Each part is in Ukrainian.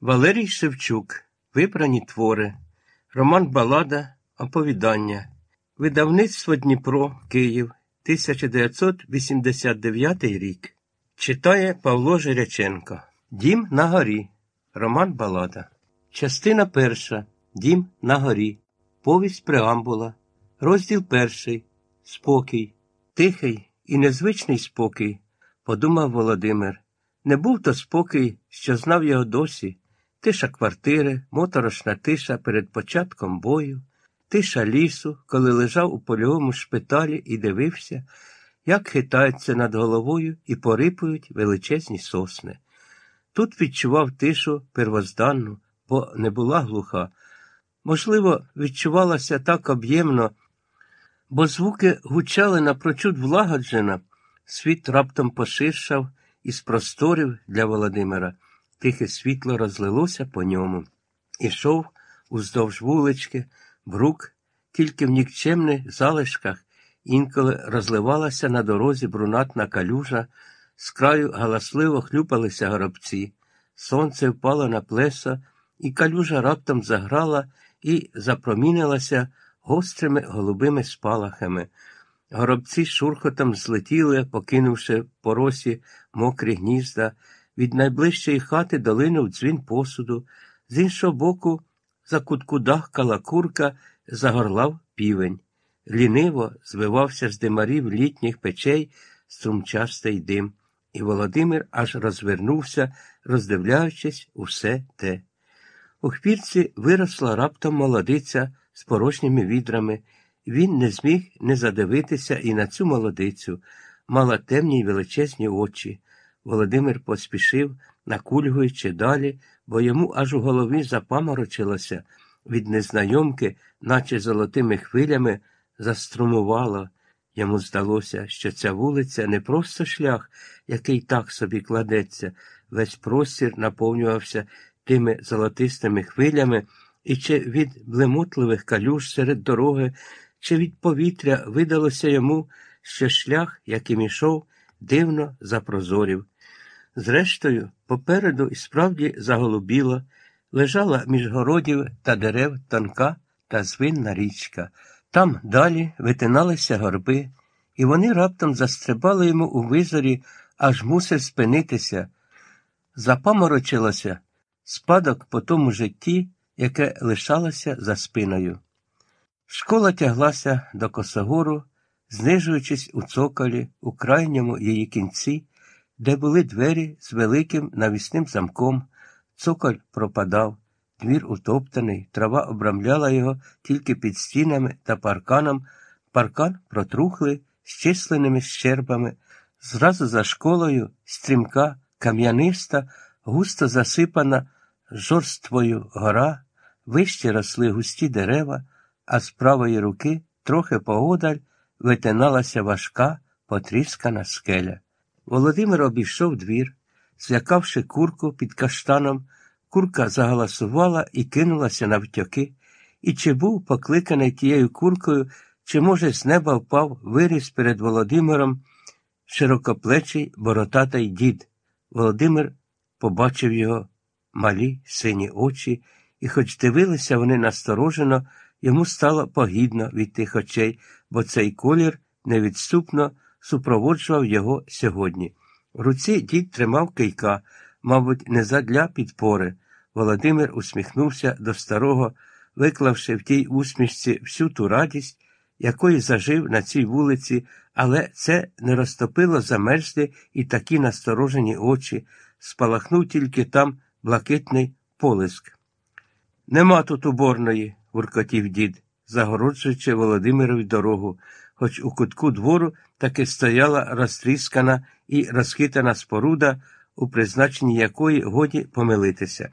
Валерій Шевчук. Вибрані твори. Роман Балада. Оповідання. Видавництво Дніпро, Київ, 1989 рік. Читає Павло Жиряченко. Дім на горі. Роман Балада. Частина перша. Дім на горі. Повість преамбула. Розділ перший. Спокій. Тихий і незвичний спокій, подумав Володимир. Не був то спокій, що знав його досі. Тиша квартири, моторошна тиша перед початком бою, тиша лісу, коли лежав у польовому шпиталі і дивився, як хитаються над головою і порипують величезні сосни. Тут відчував тишу первозданну, бо не була глуха. Можливо, відчувалася так об'ємно, бо звуки гучали напрочуд влагоджено, світ раптом поширшав із просторів для Володимира. Тихе світло розлилося по ньому. Ішов уздовж вулички, брук, тільки в нікчемних залишках інколи розливалася на дорозі брунатна калюжа, з краю галасливо хлюпалися горобці. Сонце впало на плесо, і калюжа раптом заграла і запромінилася гострими голубими спалахами. Горобці шурхотом злетіли, покинувши по росі мокрі гнізда. Від найближчої хати долинув дзвін посуду, з іншого боку, за кутку дахкала курка, загорлав півень. Ліниво звивався з димарів літніх печей струмчастий дим, і Володимир аж розвернувся, роздивляючись усе те. У хвірці виросла раптом молодиця з порожніми відрами. Він не зміг не задивитися і на цю молодицю, мала темні й величезні очі. Володимир поспішив, накульгуючи далі, бо йому аж у голові запаморочилося від незнайомки, наче золотими хвилями, заструмувало. Йому здалося, що ця вулиця не просто шлях, який так собі кладеться, весь простір наповнювався тими золотистими хвилями, і чи від блемотливих калюж серед дороги, чи від повітря видалося йому, що шлях, яким ішов, дивно запрозорів. Зрештою, попереду і справді заголубіло, лежала між городів та дерев тонка та звинна річка. Там далі витиналися горби, і вони раптом застрибали йому у визорі, аж мусив спинитися. Запаморочилося спадок по тому житті, яке лишалося за спиною. Школа тяглася до Косогору, знижуючись у цоколі, у крайньому її кінці, де були двері з великим навісним замком, цоколь пропадав, двір утоптаний, трава обрамляла його тільки під стінами та парканом, паркан протрухли з численними щербами, зразу за школою стрімка, кам'яниста, густо засипана жорствою гора, вище росли густі дерева, а з правої руки, трохи поодаль, витиналася важка, потріскана скеля. Володимир обійшов двір, злякавши курку під каштаном, курка загаласувала і кинулася навтьоки. І чи був покликаний тією куркою, чи, може, з неба впав виріс перед Володимиром широкоплечий боротатий дід. Володимир побачив його малі сині очі, і, хоч дивилися вони насторожено, йому стало погідно від тих очей, бо цей колір невідступно супроводжував його сьогодні. В руці дід тримав кийка, мабуть, не задля підпори. Володимир усміхнувся до старого, виклавши в тій усмішці всю ту радість, якої зажив на цій вулиці, але це не розтопило замерзлі і такі насторожені очі, спалахнув тільки там блакитний полиск. Нема тут уборної, буркотів дід, загороджуючи Володимирові дорогу, хоч у кутку двору таки стояла розтріскана і розхитана споруда, у призначенні якої годі помилитися.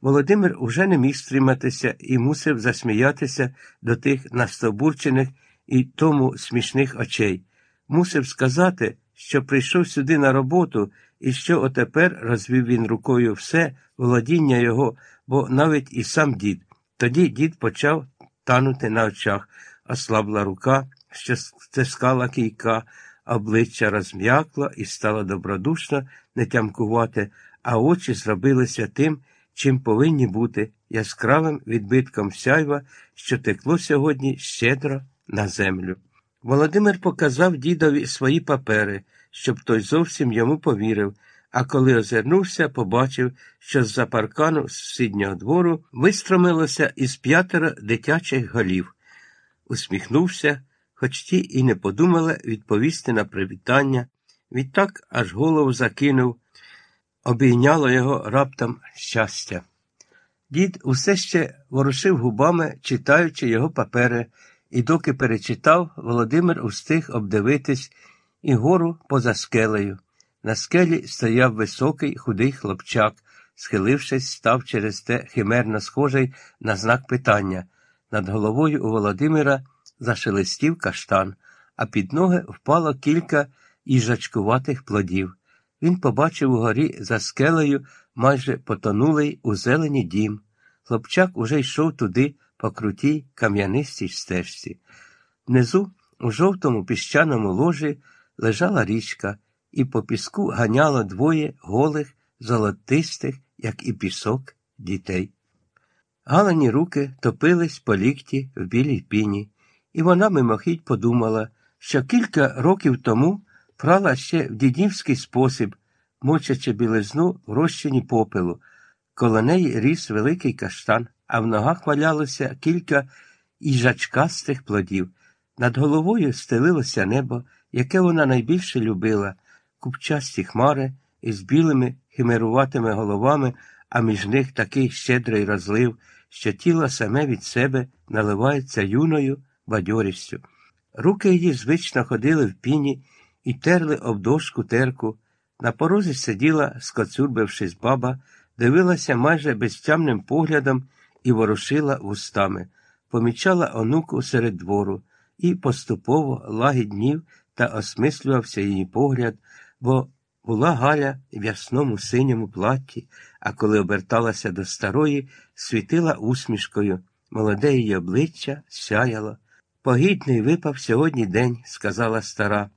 Володимир уже не міг стриматися і мусив засміятися до тих настобурчених і тому смішних очей. Мусив сказати, що прийшов сюди на роботу і що отепер розвів він рукою все володіння його, бо навіть і сам дід. Тоді дід почав танути на очах, ослабла рука, що стискала кійка, обличчя розм'якло і стало добродушно не тямкувати, а очі зробилися тим, чим повинні бути яскравим відбитком сяйва, що текло сьогодні щедро на землю. Володимир показав дідові свої папери, щоб той зовсім йому повірив, а коли озирнувся, побачив, що з-за паркану з сусіднього двору вистромилося із п'ятеро дитячих голів. Усміхнувся, хоч ті і не подумали відповісти на привітання, відтак аж голову закинув, обійняло його раптом щастя. Дід усе ще ворушив губами, читаючи його папери, і доки перечитав, Володимир устиг обдивитись і гору поза скелею. На скелі стояв високий худий хлопчак, схилившись, став через те химерно схожий на знак питання. Над головою у Володимира зашелестів каштан, а під ноги впало кілька їжачкуватих плодів. Він побачив угорі за скелею майже потонулий у зелені дім. Хлопчак уже йшов туди по крутій кам'янистій стежці. Внизу, у жовтому піщаному ложі, лежала річка, і по піску ганяло двоє голих, золотистих, як і пісок, дітей. Галані руки топились по лікті в білій піні, і вона мимохідь подумала, що кілька років тому прала ще в дідівський спосіб, мочачи білизну в розчині попелу. Коло неї ріс великий каштан, а в ногах валялося кілька іжачкастих плодів. Над головою стелилося небо, яке вона найбільше любила, купчасті хмари із білими химеруватими головами, а між них такий щедрий розлив, що тіло саме від себе наливається юною бадьорістю. Руки її звично ходили в піні і терли об дошку терку. На порозі сиділа, скоцюрбившись баба, дивилася майже безтямним поглядом і ворушила вустами, помічала онуку серед двору і поступово лагіднів та осмислювався її погляд, бо була Галя в ясному синьому платті, а коли оберталася до старої, світила усмішкою. Молоде її обличчя сяяло. Погідний випав сьогодні день, сказала стара.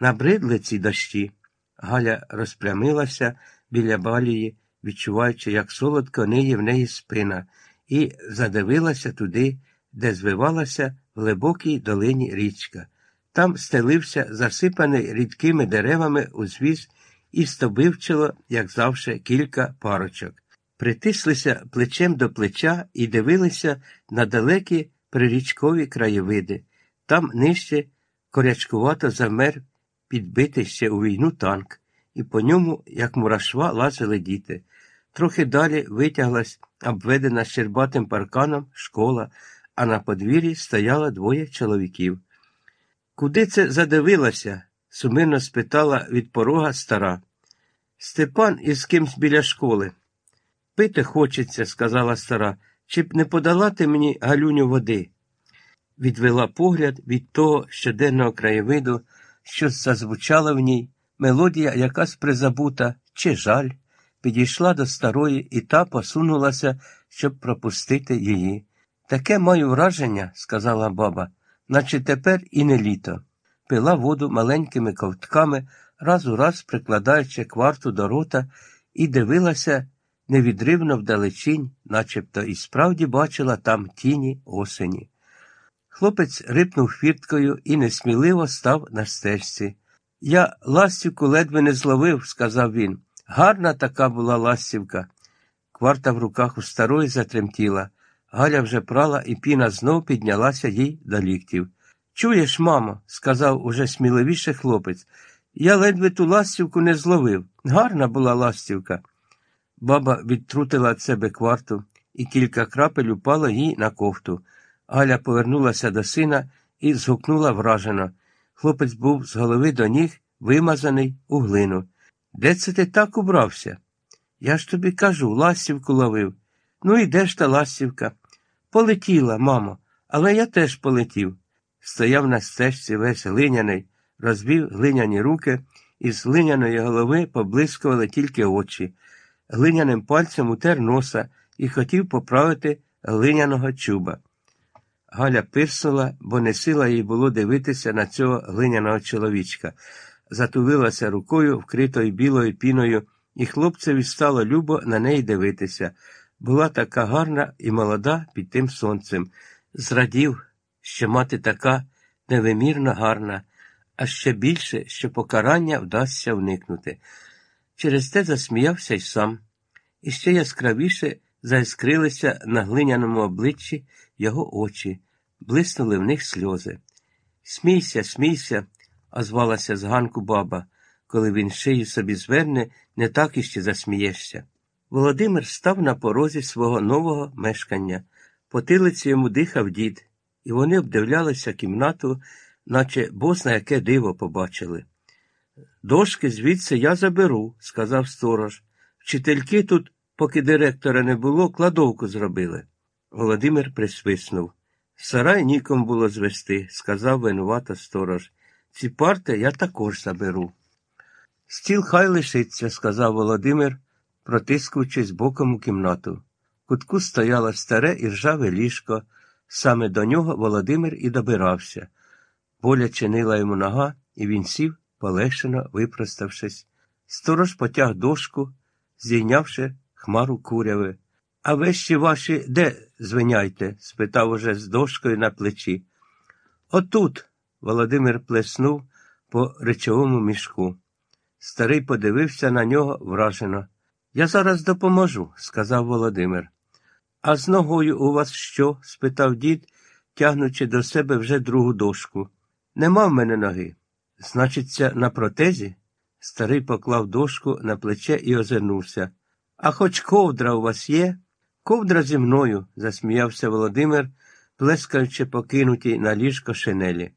Набридли ці дощі. Галя розпрямилася біля балії, відчуваючи, як солодко ниє в неї спина, і задивилася туди, де звивалася в глибокій долині річка. Там стелився засипаний рідкими деревами узвіз і стобивчило, як завше, кілька парочок. Притислися плечем до плеча і дивилися на далекі прирічкові краєвиди. Там нижче корячкувато замер підбитий ще у війну танк, і по ньому, як мурашва, лазили діти. Трохи далі витяглась обведена щербатим парканом школа, а на подвір'ї стояло двоє чоловіків. Куди це задивилася? сумирно спитала від порога стара. Степан із кимсь біля школи. Пити хочеться, сказала стара, чи б не подала ти мені галюню води. Відвела погляд від того щоденного краєвиду, що зазвучала в ній, мелодія якась призабута, чи жаль, підійшла до старої, і та посунулася, щоб пропустити її. Таке маю враження, сказала баба, наче тепер і не літо. Пила воду маленькими ковтками, раз у раз прикладаючи кварту до рота, і дивилася невідривно вдалечінь, начебто і справді бачила там тіні осені. Хлопець рипнув фірткою і несміливо став на стежці. Я ластівку ледве не зловив, сказав він. Гарна така була ластівка. Кварта в руках у старої затремтіла. Галя вже прала, і піна знов піднялася їй до ліктів. Чуєш, мамо, сказав уже сміливіше хлопець. Я ледве ту ластівку не зловив. Гарна була ластівка. Баба відтрутила від себе кварту, і кілька крапель упало їй на кофту. Галя повернулася до сина і згукнула вражено. Хлопець був з голови до ніг вимазаний у глину. Де це ти так убрався? Я ж тобі кажу, ластівку ловив. Ну і де ж та ластівка? Полетіла, мамо, але я теж полетів. Стояв на стежці весь глиняний, розвів глиняні руки, і з глиняної голови поблискували тільки очі. Глиняним пальцем утер носа і хотів поправити глиняного чуба. Галя пирснула, бо не сила їй було дивитися на цього глиняного чоловічка, затулилася рукою, вкритою білою піною і хлопцеві стало любо на неї дивитися. Була така гарна і молода під тим сонцем. Зрадів, що мати така невимірно гарна, а ще більше, що покарання вдасться уникнути. Через те засміявся й сам, і ще яскравіше заіскрилися на глиняному обличчі його очі, блиснули в них сльози. Смійся, смійся, озвалася з ганку баба, коли він шию собі зверне, не так іще засмієшся. Володимир став на порозі свого нового мешкання. Потилиці йому дихав дід, і вони обдивлялися кімнату, наче бозна яке диво побачили. Дошки звідси я заберу, сказав сторож. Вчительки тут, поки директора не було, кладовку зробили. Володимир присвиснув. Сарай нікому було звести, сказав винувато сторож. Ці парти я також заберу. Стіл хай лишиться, сказав Володимир, протискуючись боком у кімнату. В кутку стояло старе і ржаве ліжко. Саме до нього Володимир і добирався. Боля чинила йому нога, і він сів, полегшено випроставшись. Сторож потяг дошку, зійнявши хмару куряви. А вещі ваші де звиняйте? спитав уже з дошкою на плечі. Отут. Володимир плеснув по речовому мішку. Старий подивився на нього вражено. Я зараз допоможу, сказав Володимир. А з ногою у вас що? спитав дід, тягнучи до себе вже другу дошку. Нема в мене ноги. Значиться, на протезі? Старий поклав дошку на плече і озирнувся. А хоч ковдра у вас є? Ковдра зі мною, засміявся Володимир, плескаючи покинутій на ліжко шинелі.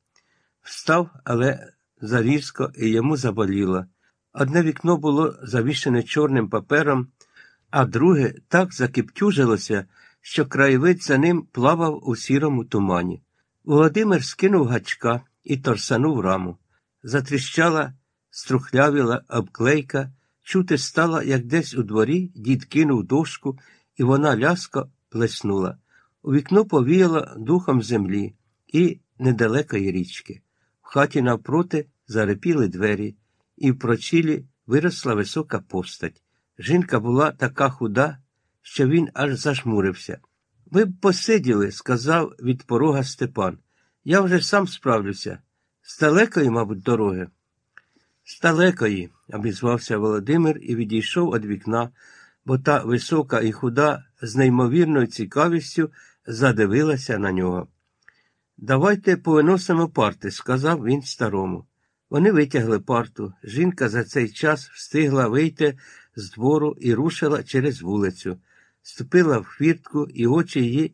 Встав, але зарізко і йому заболіло. Одне вікно було завішене чорним папером, а друге так закиптюжилося, що краєвид за ним плавав у сірому тумані. Володимир скинув гачка і торсанув раму. Затріщала, струхлявіла обклейка, чути стало, як десь у дворі дід кинув дошку, і вона ляско плеснула. У вікно повіяло духом землі і недалекої річки. В хаті навпроти зарепіли двері, і в прочілі виросла висока постать. Жінка була така худа, що він аж зажмурився. Ви б посиділи, сказав від порога Степан. Я вже сам справлюся. З далекої, мабуть, дороги. З далекої, обізвався Володимир і відійшов від вікна, бо та висока і худа з неймовірною цікавістю задивилася на нього. Давайте повиносимо парти, сказав він старому. Вони витягли парту. Жінка за цей час встигла вийти з двору і рушила через вулицю, ступила в хвіртку, і очі її